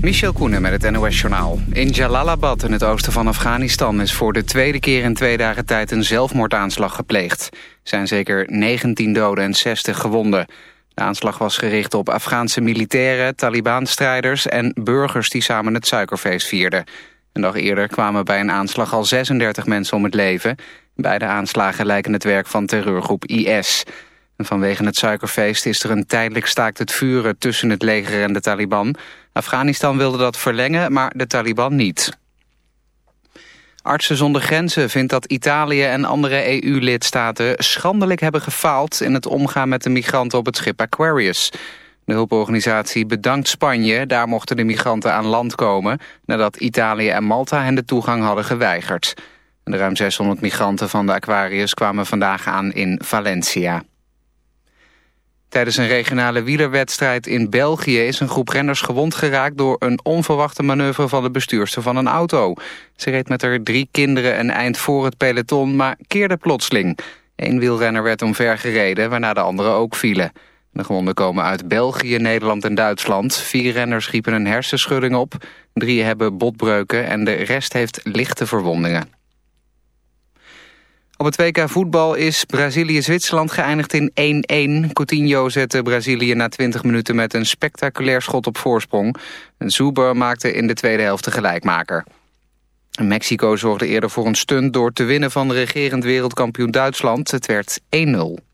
Michel Koenen met het NOS-journaal. In Jalalabad in het oosten van Afghanistan is voor de tweede keer in twee dagen tijd een zelfmoordaanslag gepleegd. Er zijn zeker 19 doden en 60 gewonden. De aanslag was gericht op Afghaanse militairen, Taliban-strijders en burgers die samen het suikerfeest vierden. Een dag eerder kwamen bij een aanslag al 36 mensen om het leven. Beide aanslagen lijken het werk van terreurgroep IS. vanwege het suikerfeest is er een tijdelijk staakt het vuren tussen het leger en de Taliban. Afghanistan wilde dat verlengen, maar de Taliban niet. Artsen zonder Grenzen vindt dat Italië en andere EU-lidstaten schandelijk hebben gefaald in het omgaan met de migranten op het schip Aquarius. De hulporganisatie bedankt Spanje, daar mochten de migranten aan land komen nadat Italië en Malta hen de toegang hadden geweigerd. De ruim 600 migranten van de Aquarius kwamen vandaag aan in Valencia. Tijdens een regionale wielerwedstrijd in België is een groep renners gewond geraakt door een onverwachte manoeuvre van de bestuurster van een auto. Ze reed met haar drie kinderen een eind voor het peloton, maar keerde plotseling. Eén wielrenner werd omver gereden, waarna de anderen ook vielen. De gewonden komen uit België, Nederland en Duitsland. Vier renners riepen een hersenschudding op, drie hebben botbreuken en de rest heeft lichte verwondingen. Op het WK voetbal is Brazilië-Zwitserland geëindigd in 1-1. Coutinho zette Brazilië na 20 minuten met een spectaculair schot op voorsprong. Zuber maakte in de tweede helft de gelijkmaker. Mexico zorgde eerder voor een stunt door te winnen van de regerend wereldkampioen Duitsland. Het werd 1-0.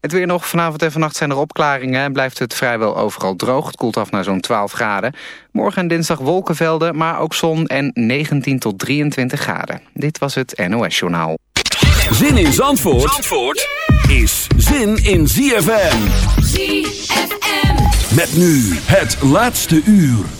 Het weer nog. Vanavond en vannacht zijn er opklaringen en blijft het vrijwel overal droog. Het koelt af naar zo'n 12 graden. Morgen en dinsdag wolkenvelden, maar ook zon en 19 tot 23 graden. Dit was het NOS Journaal. Zin in Zandvoort, Zandvoort is zin in ZFM. ZFM. Met nu het laatste uur.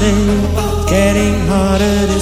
thing, getting harder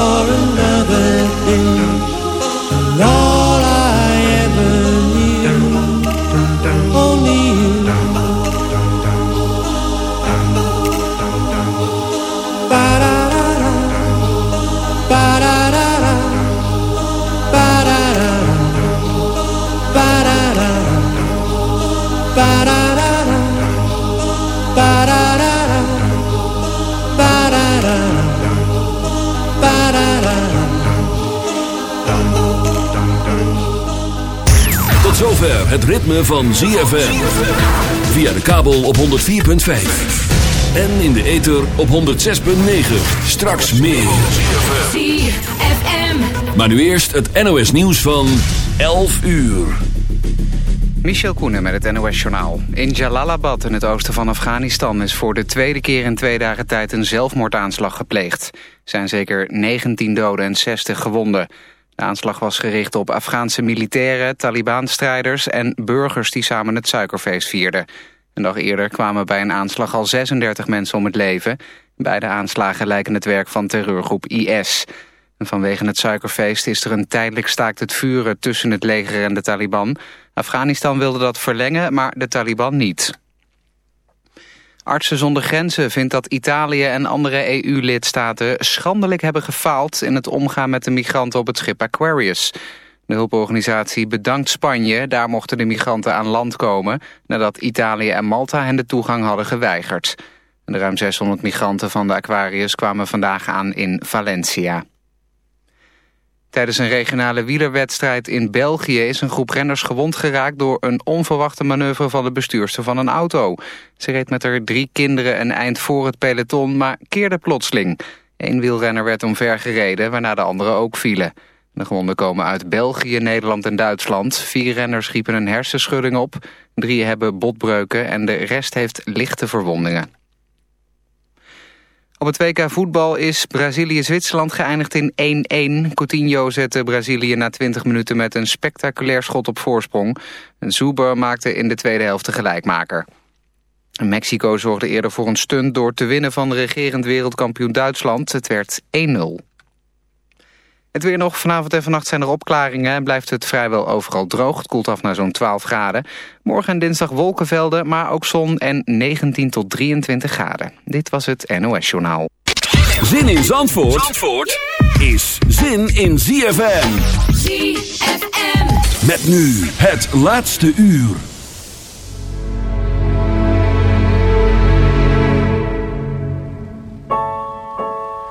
for ritme van ZFM. Via de kabel op 104.5. En in de ether op 106.9. Straks meer. ZFM. Maar nu eerst het NOS nieuws van 11 uur. Michel Koenen met het NOS-journaal. In Jalalabad in het oosten van Afghanistan is voor de tweede keer in twee dagen tijd een zelfmoordaanslag gepleegd. Er zijn zeker 19 doden en 60 gewonden. De aanslag was gericht op Afghaanse militairen, Taliban-strijders en burgers die samen het suikerfeest vierden. Een dag eerder kwamen bij een aanslag al 36 mensen om het leven. Beide aanslagen lijken het werk van terreurgroep IS. Vanwege het suikerfeest is er een tijdelijk staakt het vuren tussen het leger en de Taliban. Afghanistan wilde dat verlengen, maar de Taliban niet. Artsen zonder Grenzen vindt dat Italië en andere EU-lidstaten schandelijk hebben gefaald in het omgaan met de migranten op het schip Aquarius. De hulporganisatie bedankt Spanje, daar mochten de migranten aan land komen nadat Italië en Malta hen de toegang hadden geweigerd. De ruim 600 migranten van de Aquarius kwamen vandaag aan in Valencia. Tijdens een regionale wielerwedstrijd in België is een groep renners gewond geraakt door een onverwachte manoeuvre van de bestuurster van een auto. Ze reed met haar drie kinderen een eind voor het peloton, maar keerde plotseling. Eén wielrenner werd omver gereden, waarna de anderen ook vielen. De gewonden komen uit België, Nederland en Duitsland. Vier renners schiepen een hersenschudding op. Drie hebben botbreuken en de rest heeft lichte verwondingen. Op het WK voetbal is Brazilië-Zwitserland geëindigd in 1-1. Coutinho zette Brazilië na 20 minuten met een spectaculair schot op voorsprong. Zuber maakte in de tweede helft de gelijkmaker. Mexico zorgde eerder voor een stunt door te winnen van regerend wereldkampioen Duitsland. Het werd 1-0. Het weer nog. Vanavond en vannacht zijn er opklaringen en blijft het vrijwel overal droog. Het koelt af naar zo'n 12 graden. Morgen en dinsdag wolkenvelden, maar ook zon en 19 tot 23 graden. Dit was het NOS Journaal. Zin in Zandvoort, Zandvoort is zin in ZFM. ZFM. Met nu het laatste uur.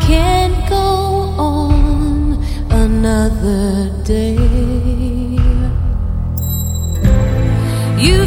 can't go on another day. You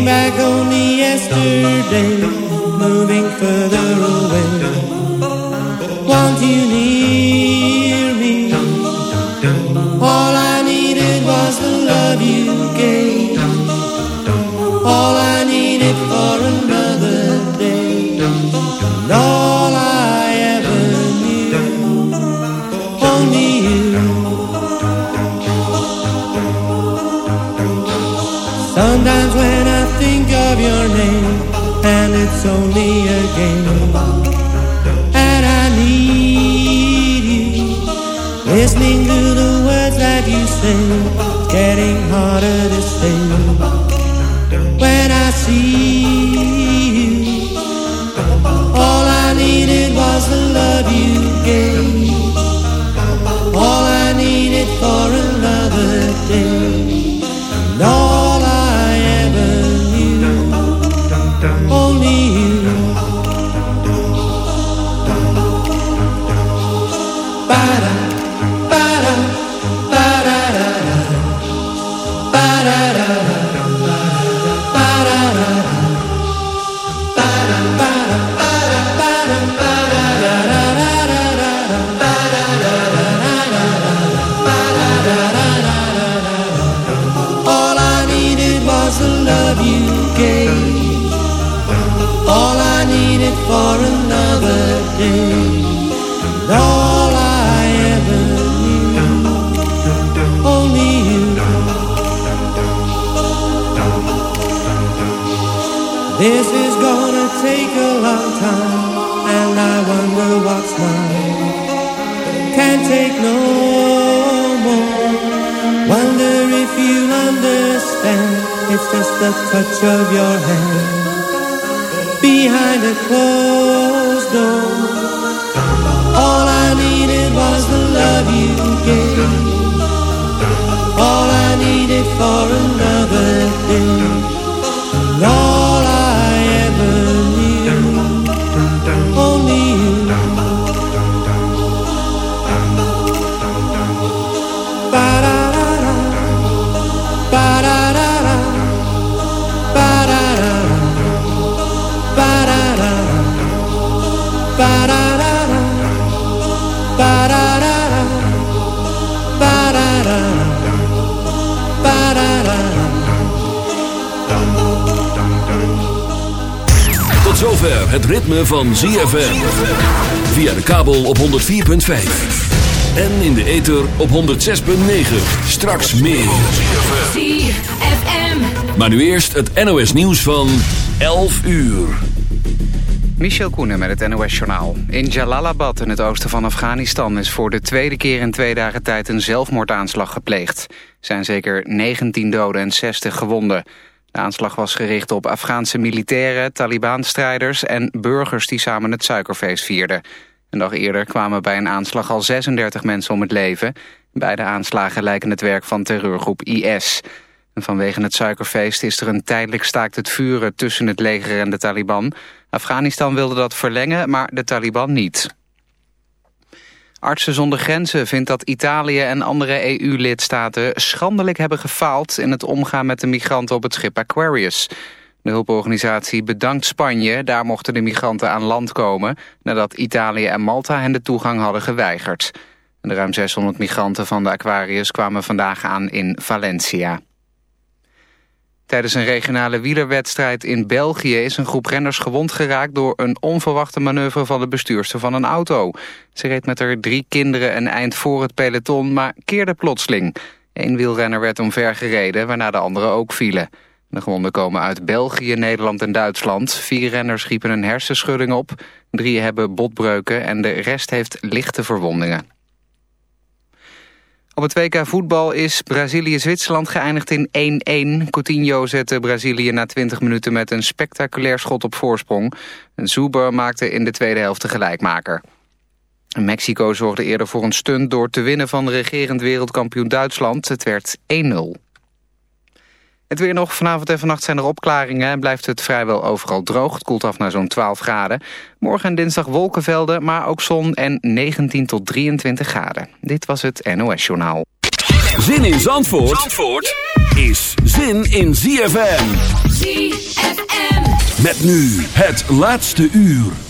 came back only yesterday. it's only a game. And I need you, listening to the words that you say. It's getting harder to say. Take no more. Wonder if you understand. It's just the touch of your hand behind a closed door. All I needed was the love you gave. All I needed for another day. And zover het ritme van ZFM. Via de kabel op 104.5. En in de ether op 106.9. Straks meer. ZFM. Maar nu eerst het NOS nieuws van 11 uur. Michel Koenen met het NOS-journaal. In Jalalabad in het oosten van Afghanistan is voor de tweede keer in twee dagen tijd een zelfmoordaanslag gepleegd. Er zijn zeker 19 doden en 60 gewonden. De aanslag was gericht op Afghaanse militairen, Taliban-strijders en burgers die samen het suikerfeest vierden. Een dag eerder kwamen bij een aanslag al 36 mensen om het leven. Beide aanslagen lijken het werk van terreurgroep IS. En vanwege het suikerfeest is er een tijdelijk staakt het vuren tussen het leger en de Taliban. Afghanistan wilde dat verlengen, maar de Taliban niet. Artsen zonder grenzen vindt dat Italië en andere EU-lidstaten schandelijk hebben gefaald in het omgaan met de migranten op het schip Aquarius. De hulporganisatie bedankt Spanje, daar mochten de migranten aan land komen nadat Italië en Malta hen de toegang hadden geweigerd. De ruim 600 migranten van de Aquarius kwamen vandaag aan in Valencia. Tijdens een regionale wielerwedstrijd in België is een groep renners gewond geraakt door een onverwachte manoeuvre van de bestuurster van een auto. Ze reed met haar drie kinderen een eind voor het peloton, maar keerde plotseling. Eén wielrenner werd omver gereden, waarna de anderen ook vielen. De gewonden komen uit België, Nederland en Duitsland. Vier renners riepen een hersenschudding op, drie hebben botbreuken en de rest heeft lichte verwondingen. Op het WK voetbal is Brazilië-Zwitserland geëindigd in 1-1. Coutinho zette Brazilië na 20 minuten met een spectaculair schot op voorsprong. Zuber maakte in de tweede helft de gelijkmaker. Mexico zorgde eerder voor een stunt door te winnen van regerend wereldkampioen Duitsland. Het werd 1-0. Het weer nog. Vanavond en vannacht zijn er opklaringen en blijft het vrijwel overal droog. Het koelt af naar zo'n 12 graden. Morgen en dinsdag wolkenvelden, maar ook zon en 19 tot 23 graden. Dit was het NOS Journaal. Zin in Zandvoort, Zandvoort is zin in ZFM. ZFM. Met nu het laatste uur.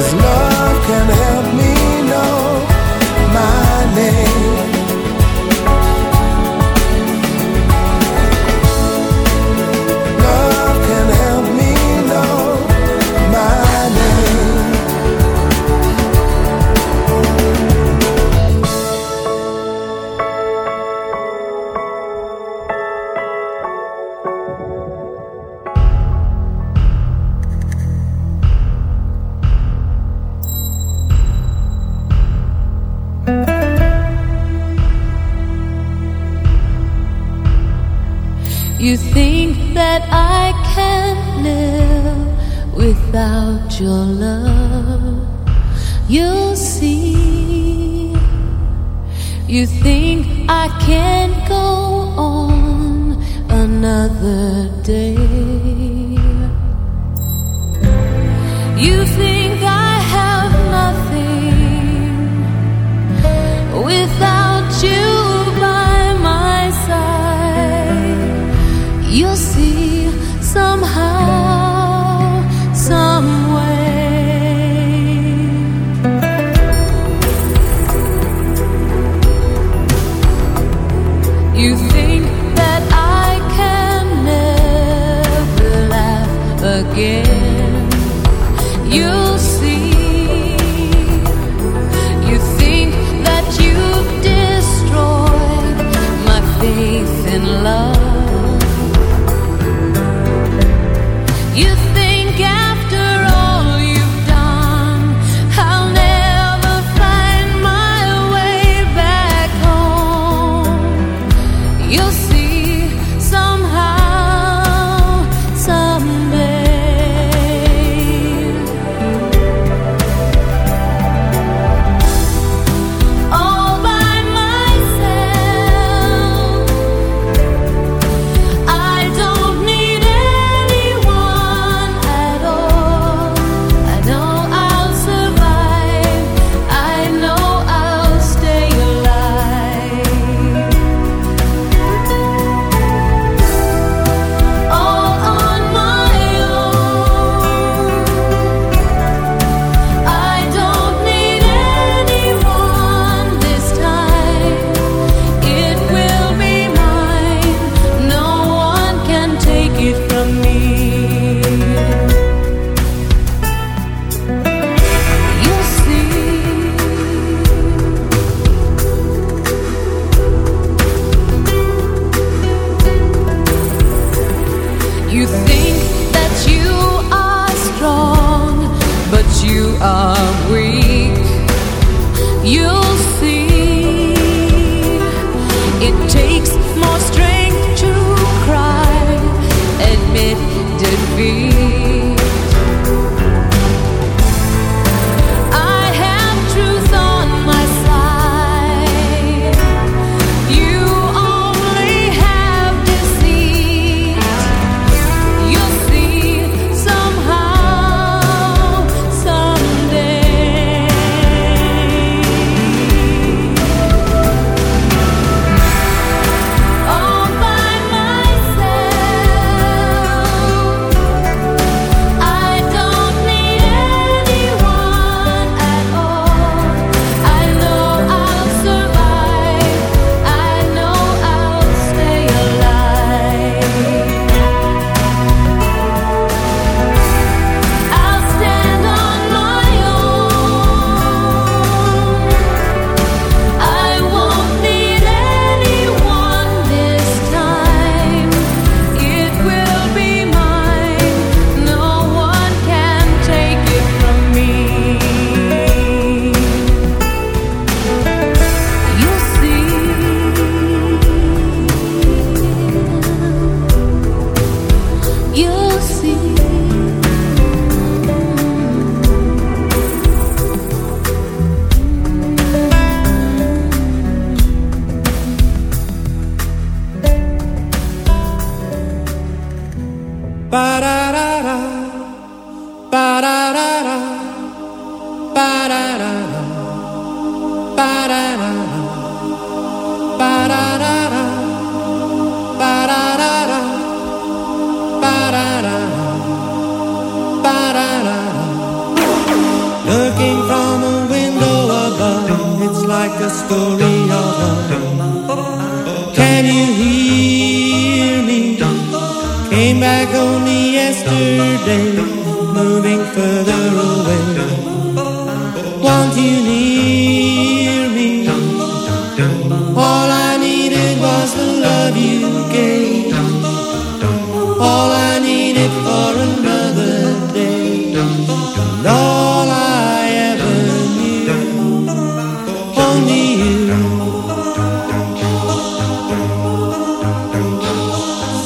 Cause love can You.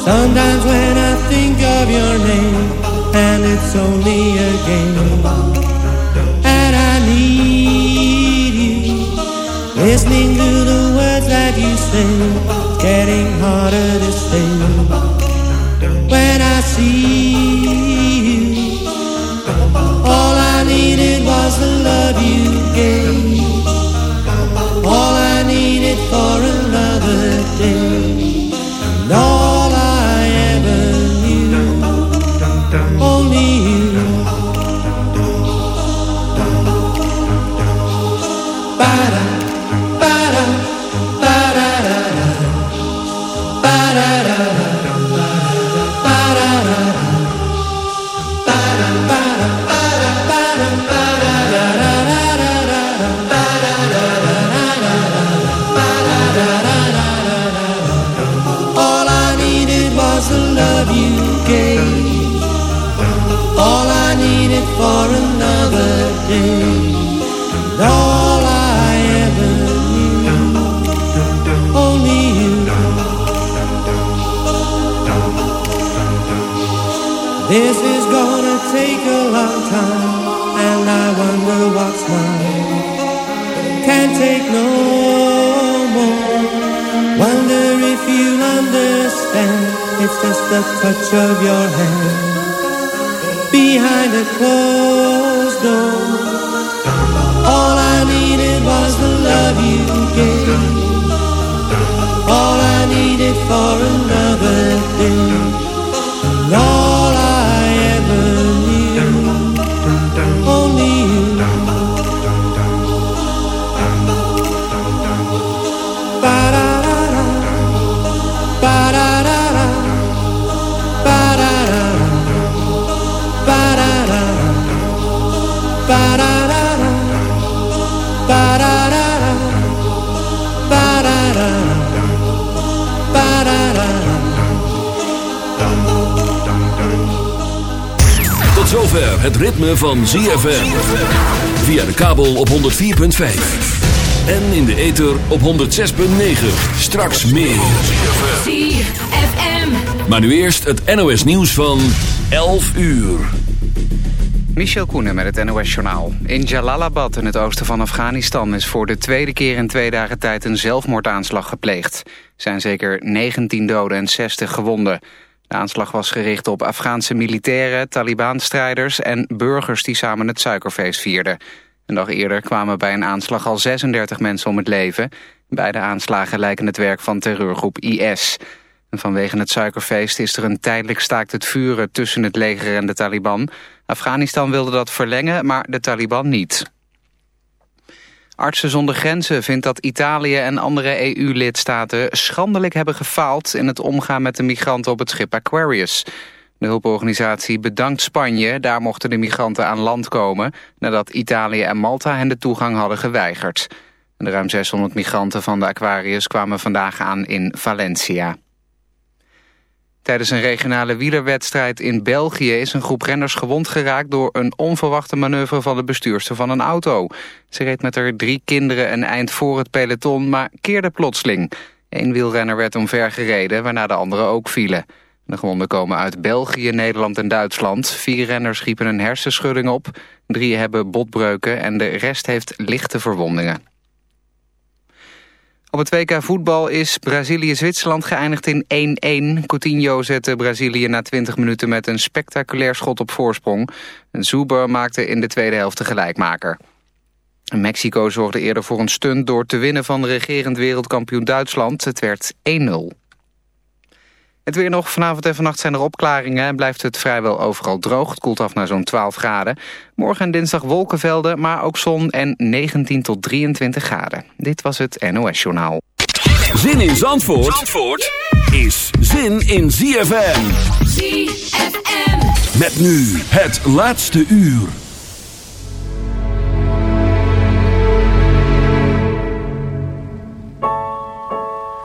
Sometimes when I think of your name, and it's only a game, and I need you. Listening to the words that you sing, getting harder to sing. When I see you, all I needed was to love you. This is gonna take a long time, and I wonder what's mine. Can't take no more. Wonder if you understand. It's just the touch of your hand behind a closed door. All I needed was the love you gave. All I needed for another. Het ritme van ZFM. Via de kabel op 104.5. En in de ether op 106.9. Straks meer. ZFM. Maar nu eerst het NOS nieuws van 11 uur. Michel Koenen met het NOS-journaal. In Jalalabad in het oosten van Afghanistan is voor de tweede keer in twee dagen tijd een zelfmoordaanslag gepleegd. Er zijn zeker 19 doden en 60 gewonden. De aanslag was gericht op Afghaanse militairen, Taliban-strijders en burgers die samen het suikerfeest vierden. Een dag eerder kwamen bij een aanslag al 36 mensen om het leven. Beide aanslagen lijken het werk van terreurgroep IS. En vanwege het suikerfeest is er een tijdelijk staakt het vuren tussen het leger en de Taliban. Afghanistan wilde dat verlengen, maar de Taliban niet. Artsen zonder Grenzen vindt dat Italië en andere EU-lidstaten schandelijk hebben gefaald in het omgaan met de migranten op het schip Aquarius. De hulporganisatie bedankt Spanje, daar mochten de migranten aan land komen nadat Italië en Malta hen de toegang hadden geweigerd. De ruim 600 migranten van de Aquarius kwamen vandaag aan in Valencia. Tijdens een regionale wielerwedstrijd in België is een groep renners gewond geraakt door een onverwachte manoeuvre van de bestuurster van een auto. Ze reed met haar drie kinderen een eind voor het peloton, maar keerde plotseling. Eén wielrenner werd omver gereden, waarna de anderen ook vielen. De gewonden komen uit België, Nederland en Duitsland. Vier renners riepen een hersenschudding op, drie hebben botbreuken en de rest heeft lichte verwondingen. Op het WK voetbal is Brazilië-Zwitserland geëindigd in 1-1. Coutinho zette Brazilië na 20 minuten met een spectaculair schot op voorsprong. Zuber maakte in de tweede helft de gelijkmaker. Mexico zorgde eerder voor een stunt door te winnen van regerend wereldkampioen Duitsland. Het werd 1-0. Het weer nog. Vanavond en vannacht zijn er opklaringen en blijft het vrijwel overal droog. Het koelt af naar zo'n 12 graden. Morgen en dinsdag wolkenvelden, maar ook zon en 19 tot 23 graden. Dit was het NOS Journaal. Zin in Zandvoort, Zandvoort is zin in ZFM. ZFM. Met nu het laatste uur.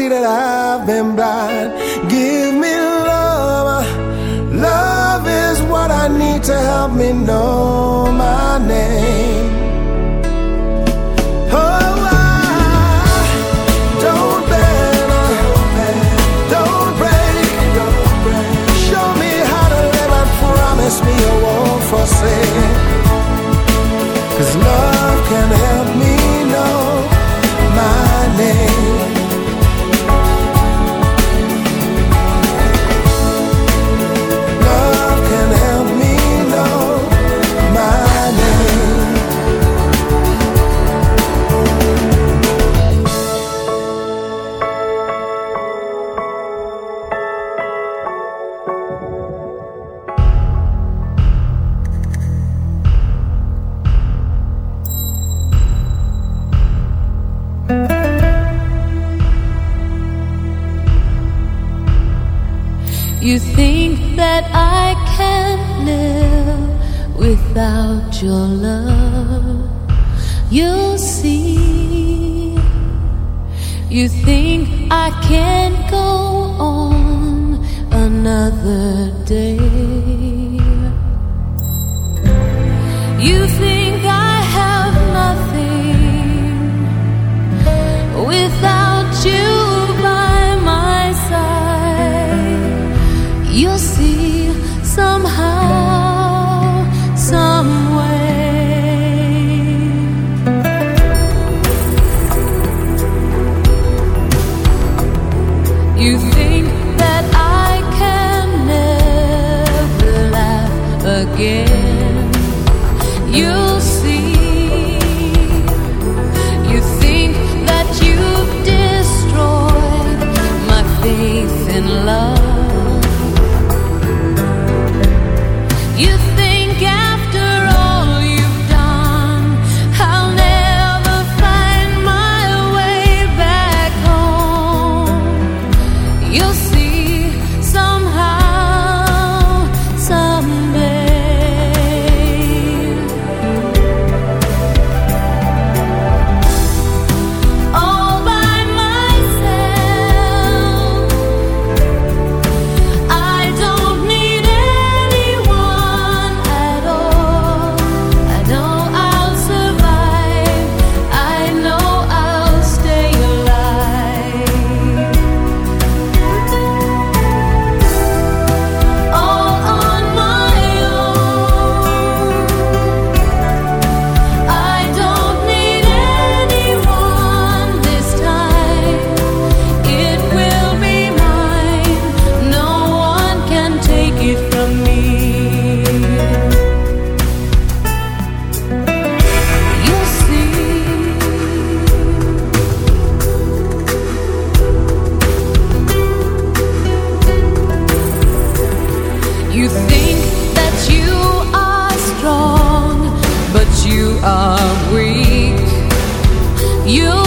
see that I've been blind. Give me love. Love is what I need to help me know. your love, you'll see. You think I can go on another day. You think that you are strong, but you are weak. You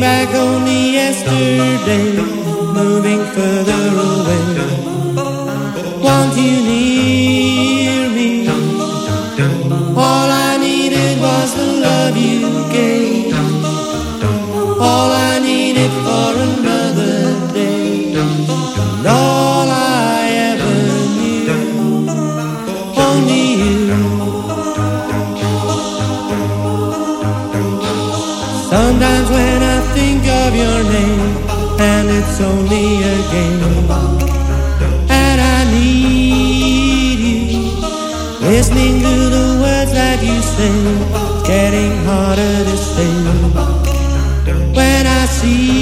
back only yesterday, moving further away. Your name, and it's only a game, and I need you, listening to the words that you say, getting harder to say. When I see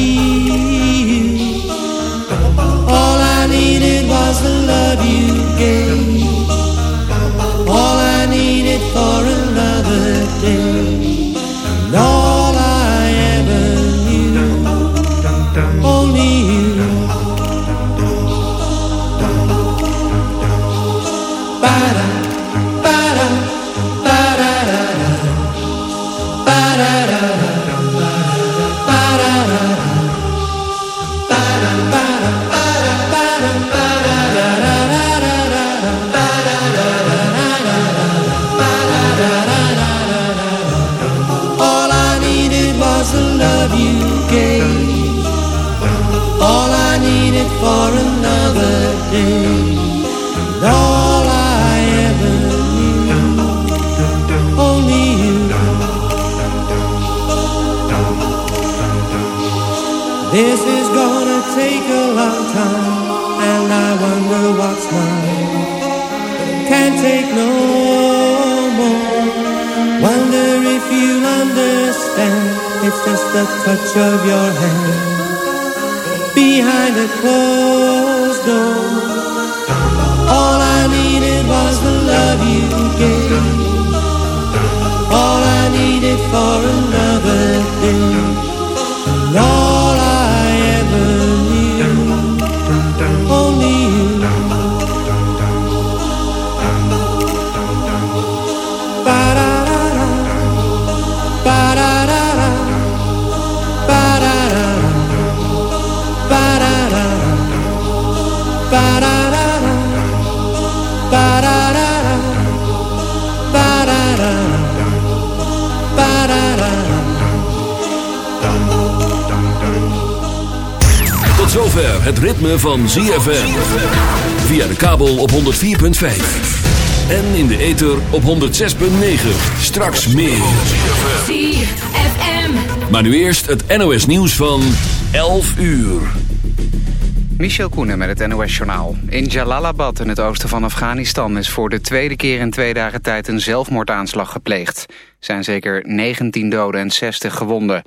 This is gonna take a long time, and I wonder what's mine. Can't take no more. Wonder if you understand. It's just the touch of your hand behind a closed door. Was the love you gave. All I needed for another day. And het ritme van ZFM. Via de kabel op 104.5. En in de ether op 106.9. Straks meer. ZFM. Maar nu eerst het NOS nieuws van 11 uur. Michel Koenen met het NOS-journaal. In Jalalabad in het oosten van Afghanistan is voor de tweede keer in twee dagen tijd een zelfmoordaanslag gepleegd. Er zijn zeker 19 doden en 60 gewonden.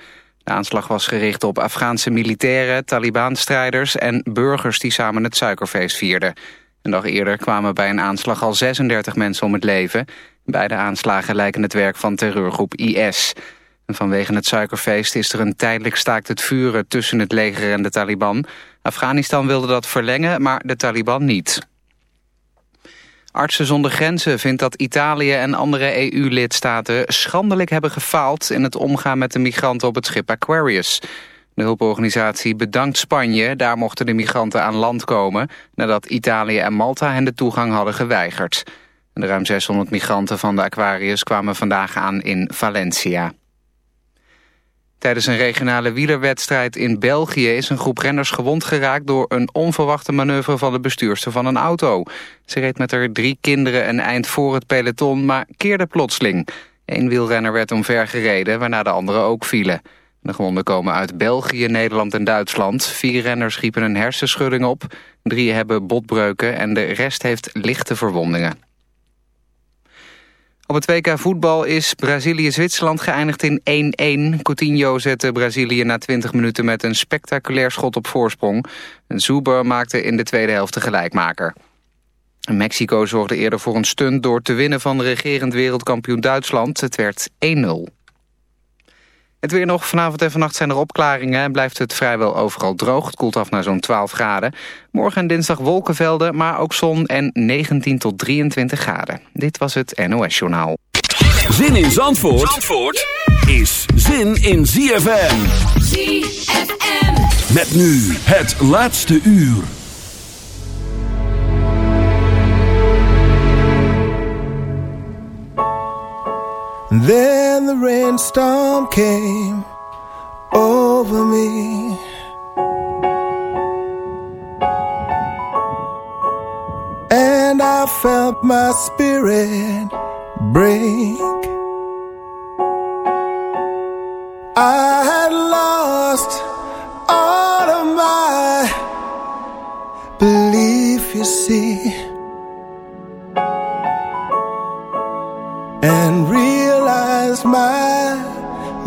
De aanslag was gericht op Afghaanse militairen, Taliban-strijders en burgers die samen het suikerfeest vierden. Een dag eerder kwamen bij een aanslag al 36 mensen om het leven. Beide aanslagen lijken het werk van terreurgroep IS. En vanwege het suikerfeest is er een tijdelijk staakt het vuren tussen het leger en de Taliban. Afghanistan wilde dat verlengen, maar de Taliban niet. Artsen zonder Grenzen vindt dat Italië en andere EU-lidstaten schandelijk hebben gefaald in het omgaan met de migranten op het schip Aquarius. De hulporganisatie bedankt Spanje, daar mochten de migranten aan land komen nadat Italië en Malta hen de toegang hadden geweigerd. De ruim 600 migranten van de Aquarius kwamen vandaag aan in Valencia. Tijdens een regionale wielerwedstrijd in België is een groep renners gewond geraakt door een onverwachte manoeuvre van de bestuurster van een auto. Ze reed met haar drie kinderen een eind voor het peloton, maar keerde plotseling. Eén wielrenner werd omver gereden, waarna de anderen ook vielen. De gewonden komen uit België, Nederland en Duitsland. Vier renners riepen een hersenschudding op. Drie hebben botbreuken en de rest heeft lichte verwondingen. Op het WK voetbal is Brazilië-Zwitserland geëindigd in 1-1. Coutinho zette Brazilië na 20 minuten met een spectaculair schot op voorsprong. Zuber maakte in de tweede helft de gelijkmaker. Mexico zorgde eerder voor een stunt door te winnen van regerend wereldkampioen Duitsland. Het werd 1-0. Het weer nog. Vanavond en vannacht zijn er opklaringen en blijft het vrijwel overal droog. Het koelt af naar zo'n 12 graden. Morgen en dinsdag wolkenvelden, maar ook zon en 19 tot 23 graden. Dit was het NOS Journaal. Zin in Zandvoort, Zandvoort is zin in ZFM. ZFM. Met nu het laatste uur. Then the rainstorm came over me. And I felt my spirit break. I had lost